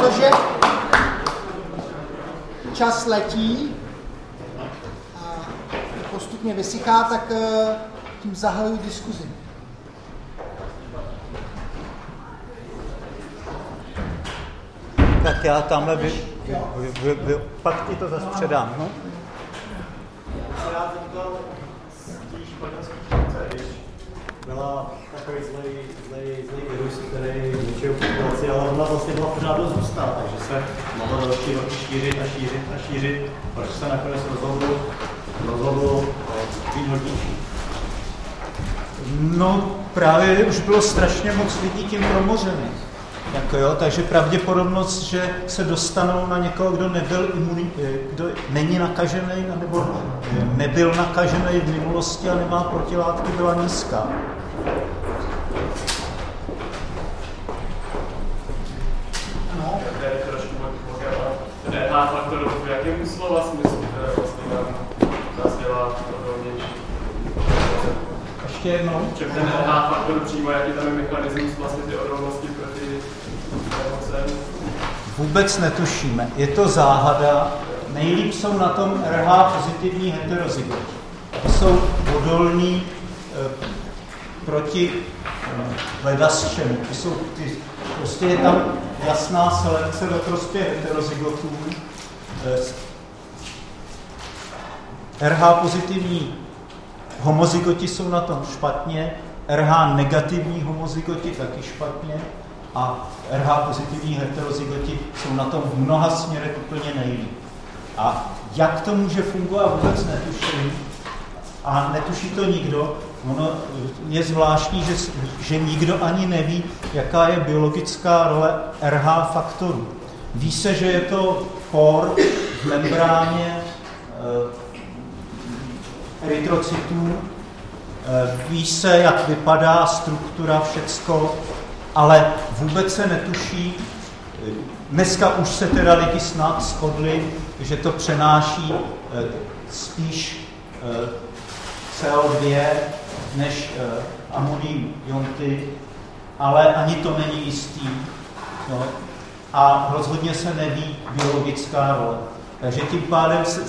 protože čas letí a postupně vysychá, tak eh, tím zahajuji diskuzi. Tak já tamhle vy, vy, vy, vy, pak ti to zase předám. No? Já zeptal z té španělské šance, když byla takový zlej, zlej, zlej virus, který zničil ale ona vlastně byla pořád dost hustá, takže se mohla další roky šířit a šířit a šířit, proč se nakonec rozhodl, rozhodl být hodnější. No právě už bylo strašně moc lidí tím promořených. Jako jo, takže pravděpodobnost, že se dostanou na někoho, kdo nebyl imunní, eh, kdo není nakažený, nebo eh, nebyl nakažený v minulosti a nemá protilátky, byla nízká. No, To je trošku motivovat. DH faktor v jakém slova smyslu, které vlastně nám nás dělá odolnější. Ještě jednou. Že ten DH faktor přímo, jaký tam je mechanismus vlastně ty odolnosti proti emocem. Vůbec netušíme. Je to záhada. Nejlíp jsou na tom RH pozitivní heterozygoti. Jsou odolní e, proti e, ledasčemu. Ty jsou, ty, prostě je tam jasná selekce ve prospěch heterozygotů. RH pozitivní homozygoti jsou na tom špatně, RH negativní homozygoti taky špatně a RH pozitivní heterozygoti jsou na tom v mnoha směrech úplně nejlíp. A jak to může fungovat, vůbec netuším. A netuší to nikdo. Ono je zvláštní, že, že nikdo ani neví, jaká je biologická role RH faktorů. Ví se, že je to por v membráně eh, erytrocytů, eh, ví se, jak vypadá struktura, všecko, ale vůbec se netuší. Dneska už se teda lidi snad shodli, že to přenáší eh, spíš CO2 než eh, amonijní jonty, ale ani to není jistý. No. A rozhodně se neví biologická role. Takže tím pádem se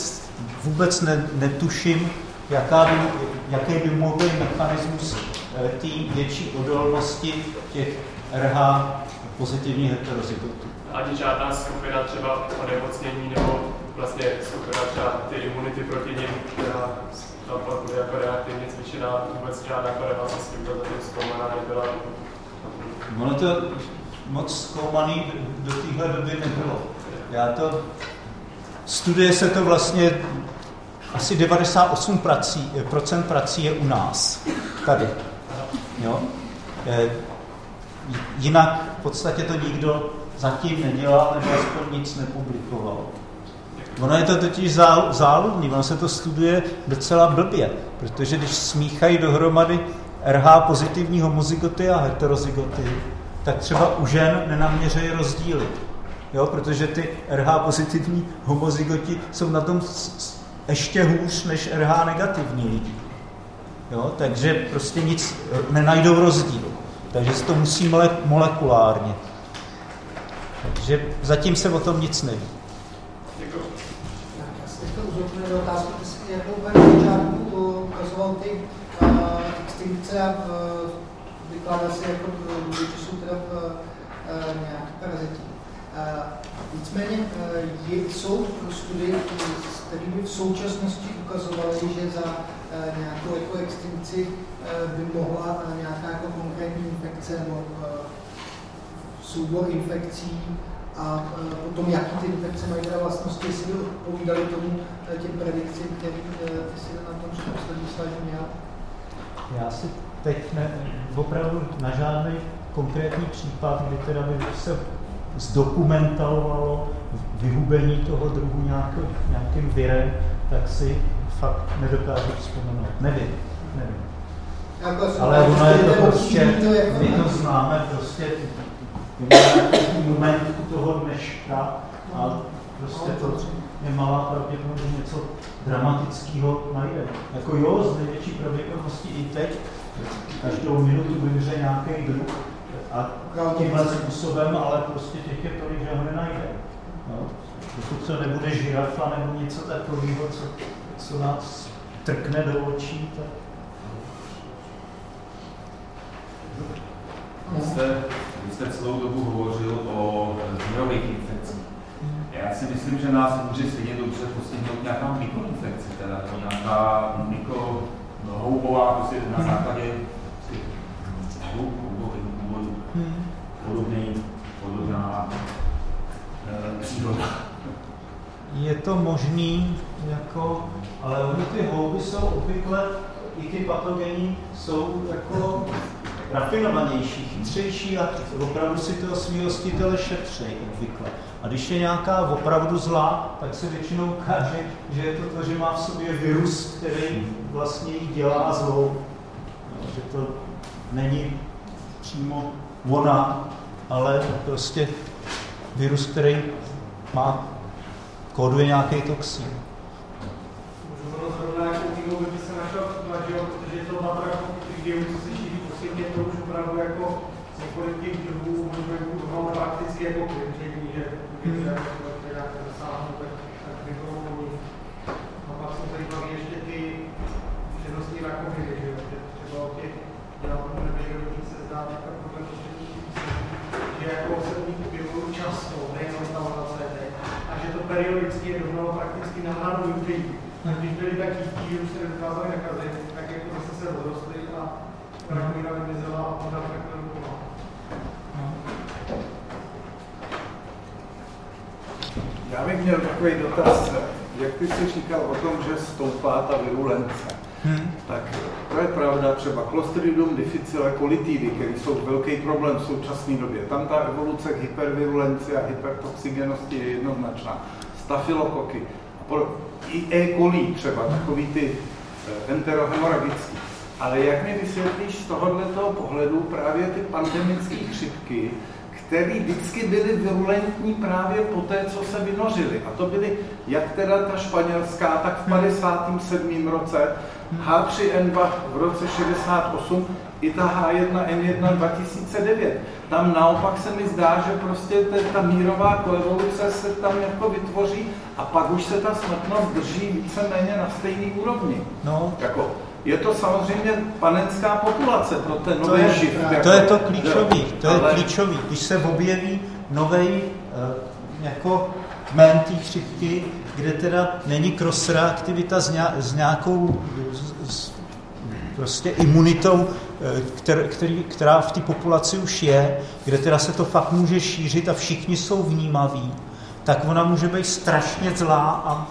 vůbec ne, netuším, jaká by, jaký by mohl být mechanismus té větší odolnosti těch RH pozitivních heterozygotů. Ani žádná skupina třeba onemocnění nebo vlastně skupina třeba ty imunity proti nim, která tam pak bude jako reaktivně zvýšená, vůbec žádná korelace s tímto zatím zkoumaná nebyla. Ono to moc zkoumaný do téhle doby nebylo. Já to, studuje se to vlastně, asi 98% prací, procent prací je u nás, tady. Jo? Jinak v podstatě to nikdo zatím nedělal nebo aspoň nic nepublikoval. Ono je to totiž záludný, ono se to studuje docela blbě, protože když smíchají dohromady RH pozitivní homozygoty a heterozygoty, tak třeba u žen nenaměřejí rozdíly. Jo, protože ty RH pozitivní homozygoti jsou na tom ještě hůř než RH negativní lidi. Jo, takže prostě nic nenajdou rozdíl. Takže se to musí mole, molekulárně. Takže zatím se o tom nic neví. Do otázky, ty jako úplně na začátku ukazoval ty uh, extinkce a uh, vykládal si jako, že jsou teda uh, nějaký paraziti. Uh, nicméně jsou studie, které by v současnosti ukazovaly, že za nějakou jako extinkci by mohla nějaká jako konkrétní infekce nebo soubor infekcí a uh, potom, jaký ty infekce mají teda vlastnosti, jestli by odpovídali tomu uh, těm predikcím, který uh, ty si na tom poslední slajdu měl. Já si teď ne, opravdu na žádný konkrétní případ, kdy teda by se zdokumentovalo vyhubení toho druhu nějaký, nějakým virem, tak si fakt nedokážu vzpomenout. Nevím, nevím. Jako Ale ono je to prostě, my to známe prostě nějaký moment toho dneška a prostě to je malá pravděpodobnost něco dramatického najde. Jako jo, z největší pravděpodobností i teď, každou minutu vymře nějaký druh, a tímhle způsobem, ale prostě těch je tolik, že ho nenajdeme. Dokud to nebude žirafa nebo něco takového, co, co nás trkne do očí, tak... Vy jste, vy jste celou dobu hovořil o virových infekcích. Já si myslím, že nás může stejně dobře postihnout nějaká mikroinfekce, teda to nějaká mikrohoubová, prostě na základě důvodu podobný, podobná e, příroda. Je to možný, jako, ale ty houby jsou obvykle, i ty patogeny jsou jako rafinovanější, chytřejší a opravdu si toho svého hostitele šetřejí obvykle. A když je nějaká opravdu zlá, tak se většinou ukáže, že je to to, že má v sobě virus, který vlastně jí dělá zlou. No, že to není přímo ona, ale prostě virus, který má, kóduje nějaký toxin. Možná zrovna jako by se našel protože je to na těch co se šíří po světě, to už opravdu prakticky jako tak, A pak ještě ty rakoviny, těch dělám nevědomí se zdá problém že jako se na a že to periodicky je rovnou prakticky na hranu Tak když byli tak chytí, že už se nedokázali nakazit, tak jako zase se rozrostli a rakovina vymizela a pořád takhle dokola. Já bych měl takový dotaz, jak ty jsi říkal o tom, že stoupá ta virulence. Hmm. Tak to je pravda, třeba Clostridium difficile colitidy, který jsou velký problém v současné době. Tam ta evoluce k hypervirulenci a hypertoxigenosti je jednoznačná. Stafylokoky. I E. coli třeba, takový ty eh, enterohemoragický. Ale jak mi vysvětlíš z tohoto pohledu právě ty pandemické chřipky, které vždycky byly virulentní právě po té, co se vynořily. A to byly jak teda ta španělská, tak v 57. roce, H3N2 v roce 68, i ta H1N1 2009. Tam naopak se mi zdá, že prostě ta mírová koevoluce se tam jako vytvoří a pak už se ta smrtnost drží víceméně na stejné úrovni. No. Jako, je to samozřejmě panenská populace pro ten nový to živ. Jako, to je to klíčový, to ale... je klíčový. Když se objeví nový uh, jako kmen té chřipky, kde teda není cross-reaktivita s, s nějakou s, s, prostě imunitou, eh, kter, který, která v té populaci už je, kde teda se to fakt může šířit a všichni jsou vnímaví, tak ona může být strašně zlá a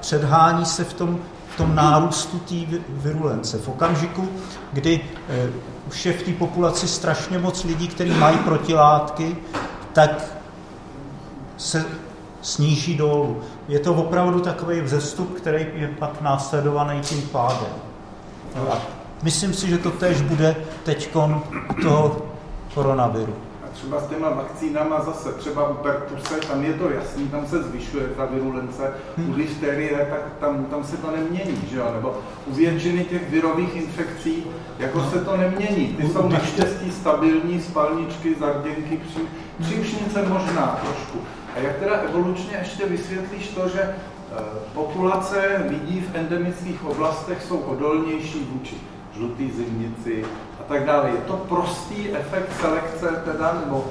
předhání se v tom tom nárůstu té virulence. V okamžiku, kdy eh, už je v té populaci strašně moc lidí, kteří mají protilátky, tak se sníží dolů. Je to opravdu takový vzestup, který je pak následovaný tím pádem. Myslím si, že to tež bude teď toho koronaviru třeba s těma vakcínama zase, třeba u pertuse, tam je to jasný, tam se zvyšuje ta virulence, u difterie, tak tam, tam se to nemění, že jo? nebo u většiny těch virových infekcí, jako se to nemění. Ty jsou naštěstí stabilní, spalničky, zarděnky, při, příušnice možná trošku. A jak teda evolučně ještě vysvětlíš to, že eh, populace lidí v endemických oblastech jsou odolnější vůči žlutý zimnici, tak dále. Je to prostý efekt selekce teda, nebo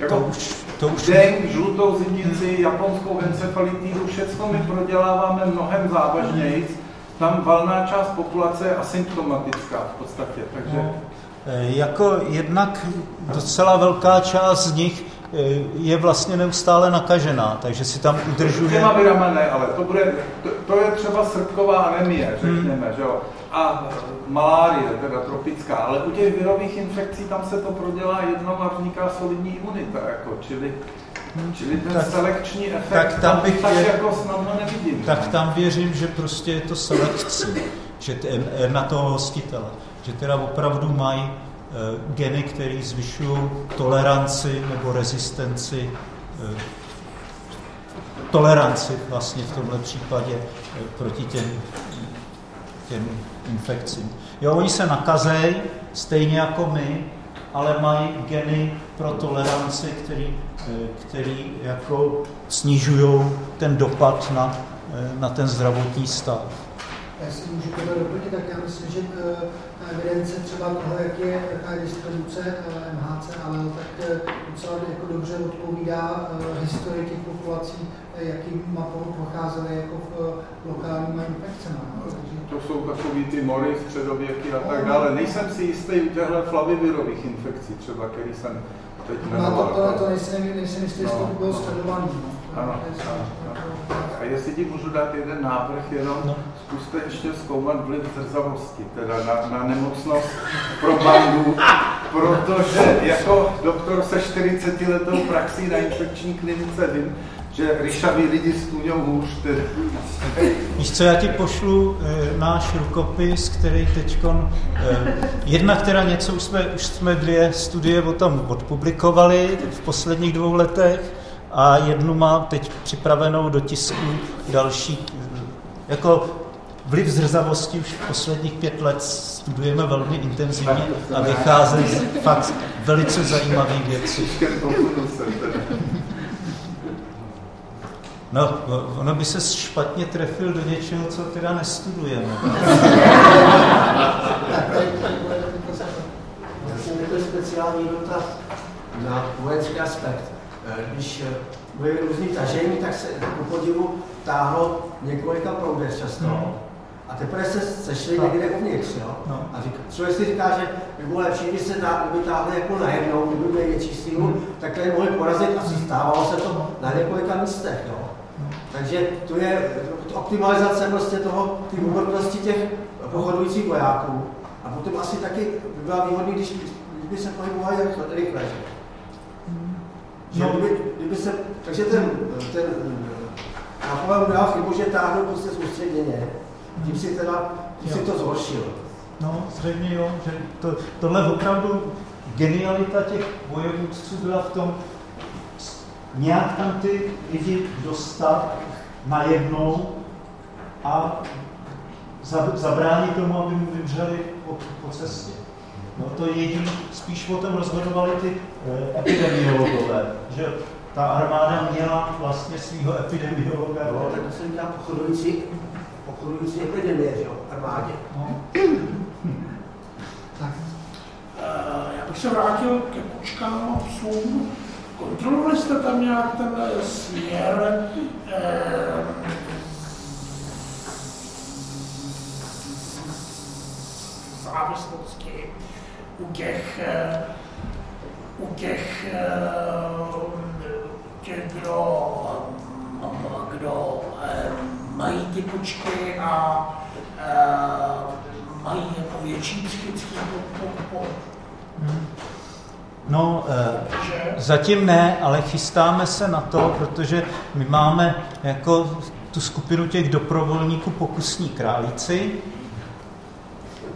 jako to už, to už... Deng, žlutou zimnici, japonskou encefalitidu, všechno my proděláváme mnohem závažněji. Tam valná část populace je asymptomatická v podstatě, takže... No, e, jako jednak docela velká část z nich je vlastně neustále nakažená, takže si tam udržuje... Těma virama ne, ale to, bude, to, to je třeba srpková anemie, řekněme, hmm. že jo a malárie, teda tropická, ale u těch virových infekcí tam se to prodělá jednou a vzniká solidní imunita, jako, čili, čili ten tak, selekční efekt tak tam, bych tak je, jako snadno nevidím. Tak tam věřím, že prostě je to selekcí, že na toho hostitele, že teda opravdu mají geny, které zvyšují toleranci nebo rezistenci e, toleranci vlastně v tomhle případě e, proti těm, těm infekcím. Jo, oni se nakazejí, stejně jako my, ale mají geny pro toleranci, který který jako snižují ten dopad na, na ten zdravotní stav. Já si můžu to doplnit, tak já myslím, že ta evidence třeba toho, jak je, jaká je distribuce MHC, ale tak docela jako dobře odpovídá historii těch populací, jakýma pocházely jako v lokálníma infekcemi. To jsou takový ty mory, středověky a tak dále. Nejsem si jistý u těchto flavivirových infekcí třeba, který jsem teď jmenoval. No, to, to, to nejsem, nejsem jistý, jestli no, to bylo sledovaný. No. Ano, ano, ano. A jestli ti můžu dát jeden návrh, jenom no. zkuste ještě zkoumat vliv zrzavosti, teda na, na nemocnost pro bandu, protože jako doktor se 40 letou praxí na infekční klinice vím, že ryšaví lidi stůňou hůř. Tedy. Víš co, já ti pošlu e, náš rukopis, který teď, e, jedna, která něco, už jsme, už jsme dvě studie o tom odpublikovali v posledních dvou letech a jednu mám teď připravenou do tisku další, jako vliv zrzavosti už v posledních pět let studujeme velmi intenzivně a vychází fakt velice zajímavé věci. No, ono by se špatně trefil do něčeho, co teda nestudujeme. Speciální dotaz na vojenský aspekt. Eh, když eh, byly různý tažení, tak se ku podivu táhlo několika proudech často. No. A teprve se sešli no. někde uvnitř, jo? No. A řík, člověk si říká, že by bylo lepší, kdyby se tá, kdyby táhli jako najednou, kdyby měli větší sílu, mm. takhle je mohli porazit a stávalo se to na několika místech, jo? Takže to je optimalizace prostě toho, ty úmrtnosti těch pochodujících vojáků. A potom asi taky by byla výhodný, když, když by se pohybovali rychle. Že no. kdyby, kdyby se, takže ten, ten Napoleon udělal chybu, že táhnul prostě soustředěně. Tím si teda, tím si to zhoršil. No, zřejmě jo, že to, tohle opravdu genialita těch bojovníků byla v tom, nějak tam ty lidi dostat najednou a zabránit tomu, aby mu vymřeli po, po cestě. No to je jediný, spíš o tom rozhodovali ty eh, epidemiologové, že ta armáda měla vlastně svého epidemiologa. No, tak to se dělá pochodující, pochodující epidemie, že jo, armádě. No. tak. Uh, já bych se vrátil ke kočkám a psům. Kontrolovali jste tam nějak ten směr eh, závislosti u těch, eh, u těch, eh, těch kdo, kdo eh, mají ty počky a mají jako větší psychický po, po, po, hmm. No, e, zatím ne, ale chystáme se na to, protože my máme jako tu skupinu těch doprovolníků pokusní králíci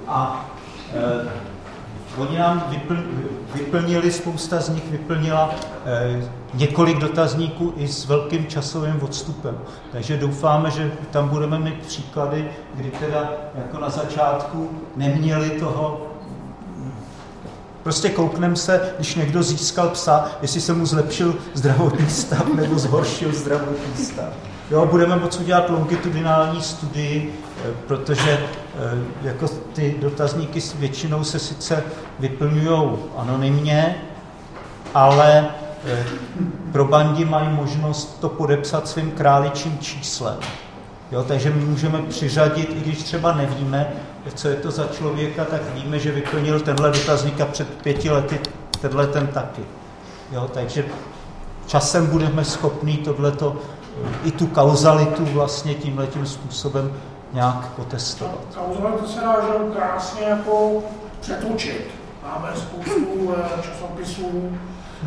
a e, oni nám vypl, vyplnili, spousta z nich vyplnila e, několik dotazníků i s velkým časovým odstupem. Takže doufáme, že tam budeme mít příklady, kdy teda jako na začátku neměli toho Prostě koukneme se, když někdo získal psa, jestli se mu zlepšil zdravotní stav nebo zhoršil zdravotní stav. Jo, budeme moci udělat longitudinální studii, eh, protože eh, jako ty dotazníky většinou se sice vyplňují anonymně, ale eh, pro bandi mají možnost to podepsat svým králičím číslem. Jo, takže my můžeme přiřadit, i když třeba nevíme, co je to za člověka, tak víme, že vyplnil tenhle dotazník a před pěti lety tenhle ten taky. Jo, takže časem budeme schopni tohleto, i tu kauzalitu vlastně tímhletím způsobem nějak potestovat. Kauzalitu se dá že krásně jako přetočit. Máme spoustu eh, časopisů,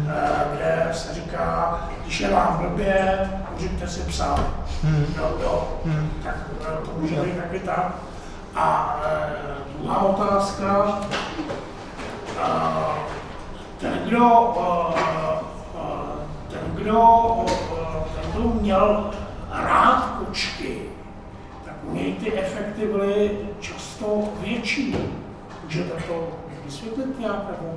eh, kde se říká, když je vám blbě, můžete si psát. Hmm. Jo, jo. Hmm. Tak eh, to může být taky tak. A druhá otázka, ten, kdo, ten, kdo, kdo měl rád kočky, tak u něj ty efekty byly často větší. Můžete to vysvětlit nějak? Nebo?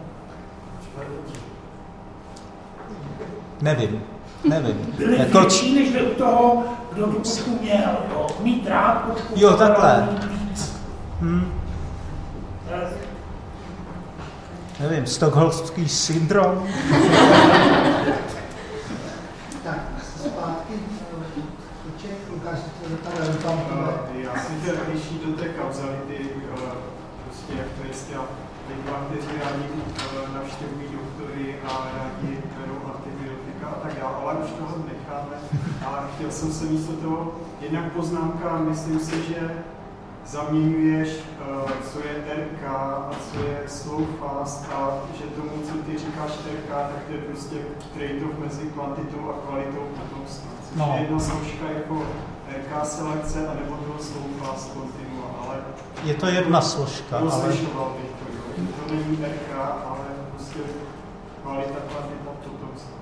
Nevím, nevím. Byly Jako, větší, než by u toho, kdo tu kočku měl. Jo. Mít rád kočku. Jo, takhle. hm, Eh, nevím, stokholmský syndrom? Tak, zpátky, eh, Tam, Já si chtěl liší do té kauzality, eh, prostě jak to jest, já lidma, kteří rádi navštěvují doktory a rádi berou antibiotika a tak dále, ale už toho necháme. A chtěl jsem se místo toho, jednak poznámka, myslím si, že zaměňuješ, eh, co je TRK a co je slow fast a že tomu, co ty říkáš TRK, tak to je prostě trade-off mezi kvantitou a kvalitou potomstva. Což No. je jedna složka jako RK selekce a nebo toho slow fast continua, ale Je to jedna složka, ale bych to, jo. To není RK, ale prostě kvalita, kvantita potomstva.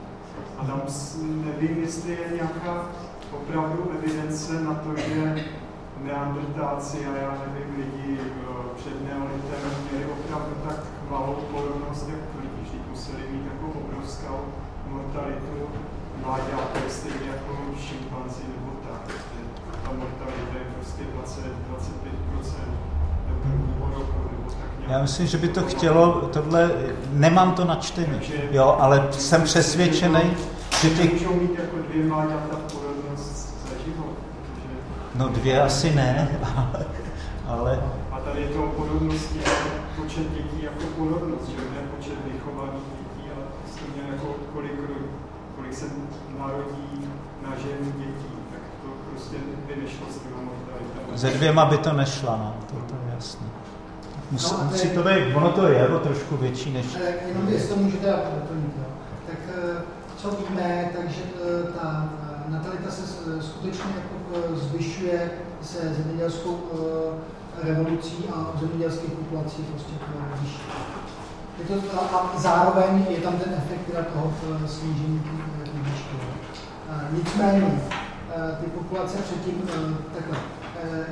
A tam nevím, jestli je nějaká opravdu evidence na to, že neandrtáci a já nevím, lidi eh, před neolitem měli opravdu tak malou porodnost, jak tvrdí, že museli mít jako obrovskou mortalitu mláďátek, stejně jako šimpanzi nebo já myslím, že by to chtělo, tohle, nemám to načtený, jo, ale jsem přesvědčený, že Můžou mít jako dvě za život, protože no dvě asi ne, ale, ale A tady je to jako počet dětí jako porodnost, že ne počet vychovaných dětí, ale stejně jako kolik, kolik se narodí na žen dětí, tak to prostě by nešlo s mortalitama. ze dvěma by to nešla, no, to, to je jasné. Musí, No musí je- to být, ono to je o trošku větší než... Jenom jestli to můžu teda doplnit, jo. Tak eh, co víme, takže eh, ta eh, natalita se skutečně jako zvyšuje se zemědělskou revolucí a zemědělských populací prostě vyšší. Je to, a, zároveň je tam ten efekt teda toho snížení výšky. Nicméně, ty populace předtím, takhle,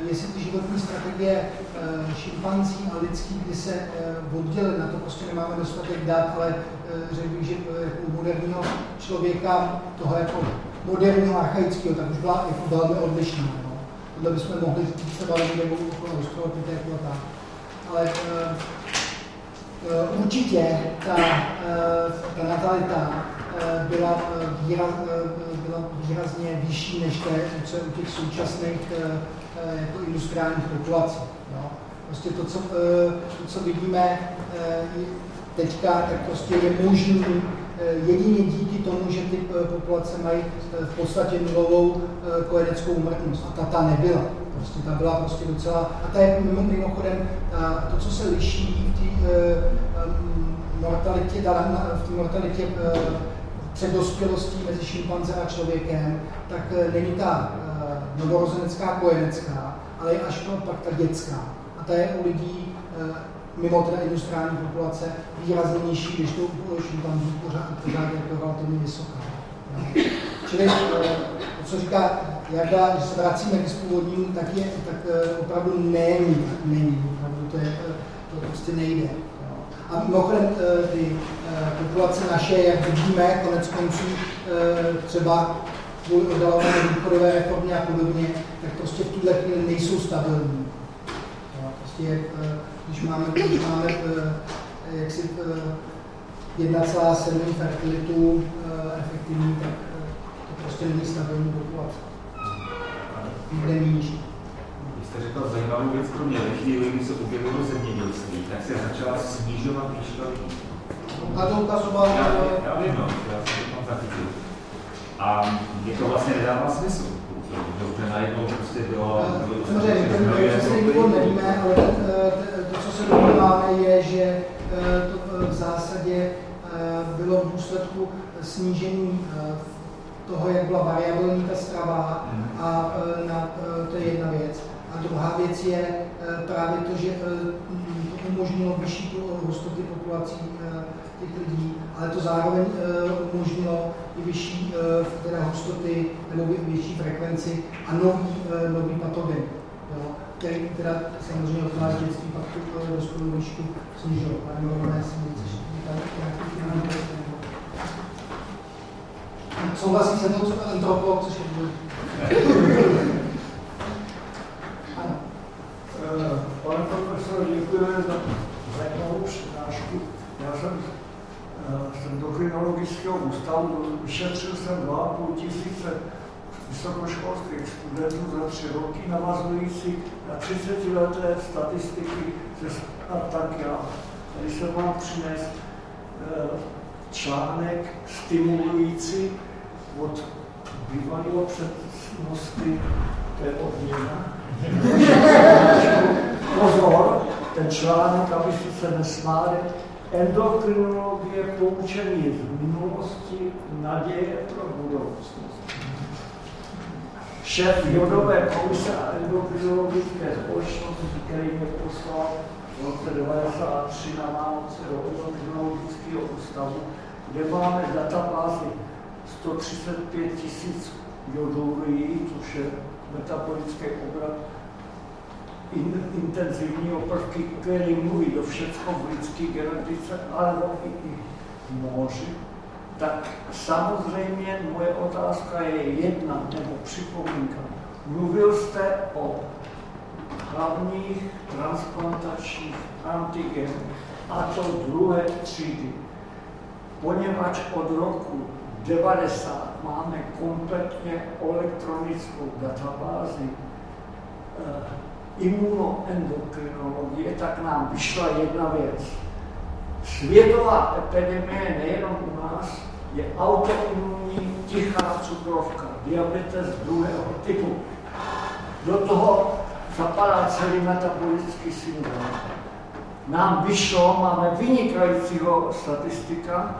jestli ty životní strategie eh, šimpanzí a lidský, kdy se eh, oddělily, na to prostě nemáme dostatek dat, ale eh, řekl bych, že eh, u moderního člověka, toho jako moderního archaického, tak už byla jako velmi odlišná. No. Tohle bychom mohli říct třeba nebo okolo australopitéku a tak. Ale eh, eh, určitě ta, eh, ta natalita eh, byla, eh, výraz, eh, byla výrazně vyšší než té, co je u těch současných eh, eh, jako industriálních populací. Jo. Prostě to, co, eh, to, co vidíme eh, teďka, tak prostě je možný eh, jedině díky tomu, že ty eh, populace mají eh, v podstatě nulovou eh, kojeneckou úmrtnost. A ta, ta nebyla. Prostě ta byla prostě docela, a to je mimo- mimochodem ta, to, co se liší v té eh, mortalitě, ta, v té mortalitě eh, před dospělostí mezi šimpanze a člověkem, tak eh, není ta eh, novorozenecká kojenecká, ale je až no, pak ta dětská. A ta je u lidí eh, mimo teda industriální populace výrazně nižší, když to u šimpanzů pořád, pořád jako relativně vysoká. Jo. Čili eh, to, co říká Jarda, když se vracíme k původnímu, tak je tak eh, opravdu není, není, opravdu to, je, to prostě nejde. A mimochodem ty populace naše, jak vidíme, konec konců třeba kvůli oddalované důchodové reformě a podobně, tak prostě v tuhle chvíli nejsou stabilní. Jo, prostě eh, když máme, když máme eh, jaksi eh, 1,7 fertilitu eh, efektivní, tak to prostě není stabilní populace. Nikde níž. Vy jste řekl zajímavou věc pro mě. Ve chvíli, kdy se objevilo zemědělství, tak se začala snižovat výška lidí. A to ukazoval, Já, já vím, no, já jsem to tam zachytil. A mě to vlastně nedává smysl. Dobře, najednou prostě bylo... Samozřejmě, ten zdroje přesný ropy. důvod nevíme, ale ten, t- to, co se domníváme, je, že eh, to eh, v zásadě eh, bylo v důsledku snížení toho, jak byla variabilní ta strava a eh, na, to je jedna věc. A druhá věc je právě to, že to umožnilo vyšší hustoty populací těch lidí, ale to zároveň eh, umožnilo i vyšší eh, teda hustoty nebo větší frekvenci a nový, eh, nový patogen, jo, který teda samozřejmě od nás dětství pak tu dospělou výšku snižoval. Animované si něco, nějaký- nějaký- souhlasí se mnou antropolog, což je důležité. Ano. Eh, pane profesor, děkuji za zajímavou. Já jsem eh, z endokrinologického ústavu, vyšetřil jsem 2,5 tisíce vysokoškolských studentů za tři roky, navazující na 30 leté statistiky ze Spartakia. Tady jsem vám přines eh, článek stimulující od bývalého přednosti, to je odměna, Pozor, ten článek, aby se nesmáli, endokrinologie poučení z minulosti, naděje pro budoucnost. Šéf Jodové komise a endokrinologické společnosti, který mě poslal v roce 1993 na Vánoce do endokrinologického ústavu, kde máme databázy 135 tisíc jodurií, což je metabolický obrat, in, intenzivní prvky, které mluví do všecko v lidské genetice, ale i, i moři, tak samozřejmě moje otázka je jedna, nebo připomínka. Mluvil jste o hlavních transplantačních antigenů, a to druhé třídy. Poněvadž od roku 90 máme kompletně elektronickou databázi eh, imunoendokrinologie, tak nám vyšla jedna věc. Světová epidemie nejenom u nás je autoimunní tichá cukrovka, diabetes druhého typu. Do toho zapadá celý metabolický syndrom. Nám vyšlo, máme vynikajícího statistika,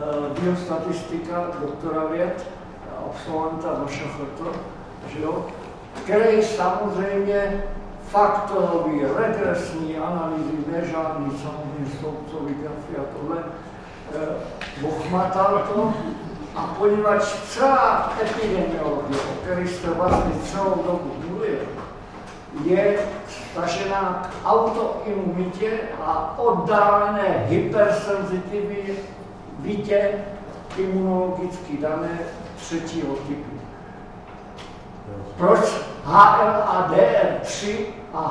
Eh, biostatistika, doktora věd, absolventa VŠFT, že jo, který samozřejmě faktorový, regresní analýzy, nežádný, samozřejmě sloupcový grafy a tohle, eh, ochmatal to a poněvadž celá epidemiologie, o které jste vlastně celou dobu mluvil, je stažená k autoimunitě a oddálené hypersenzitivitě vitě imunologicky dané třetího typu. Proč HLA-DR3 a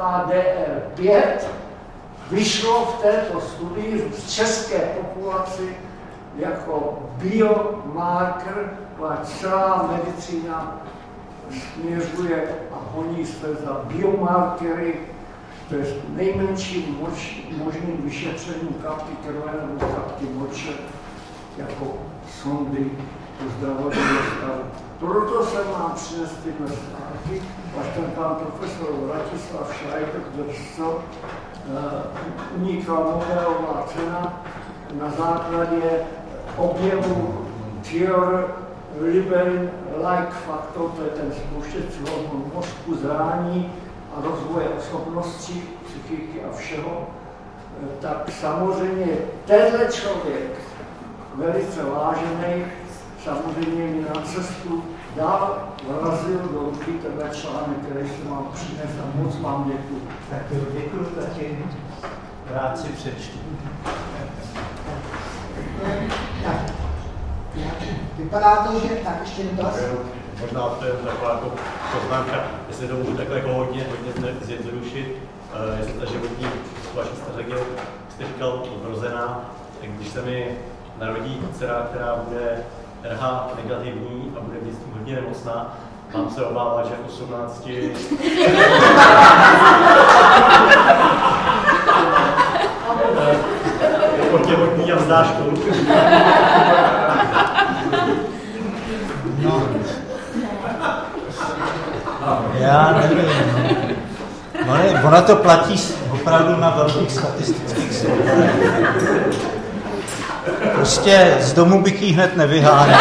HLA-DR5 vyšlo v této studii v české populaci jako biomarker, a celá medicína směřuje a honí se za biomarkery to je nejmenší moč, možný vyšetření kapky krve nebo kapky moče jako sondy pro zdravotního stavu. Proto jsem vám přinesl tyhle stránky, až ten pan profesor Vratislav Šajtek, co uh, unikla Nobelová cena na základě objevu Tior Liberin like factor, to je ten spouštěcí hormon mozku, zrání a rozvoje osobnosti, psychiky a všeho, eh, tak samozřejmě tenhle člověk, velice vážený, samozřejmě mi na cestu dál vrazil do ruky tenhle článek, který jsem vám přines a moc vám děkuji. Tak jo, děkuji taky. Rád si přečtu. Tak. Vypadá to, že tak ještě dotaz možná to je taková jako poznámka, jestli to můžu takhle jako hodně, hodně zjednodušit, uh, jestli ta životní vaší strategie, jste říkal, vrozená, tak když se mi narodí dcera, která bude RH negativní a bude v dětství hodně nemocná, mám se obávat, že v 18 těhotný a vzdáš No, já nevím. No. No ne, ona to platí opravdu na velkých statistických souborech. Prostě z domu bych jí hned nevyháněl.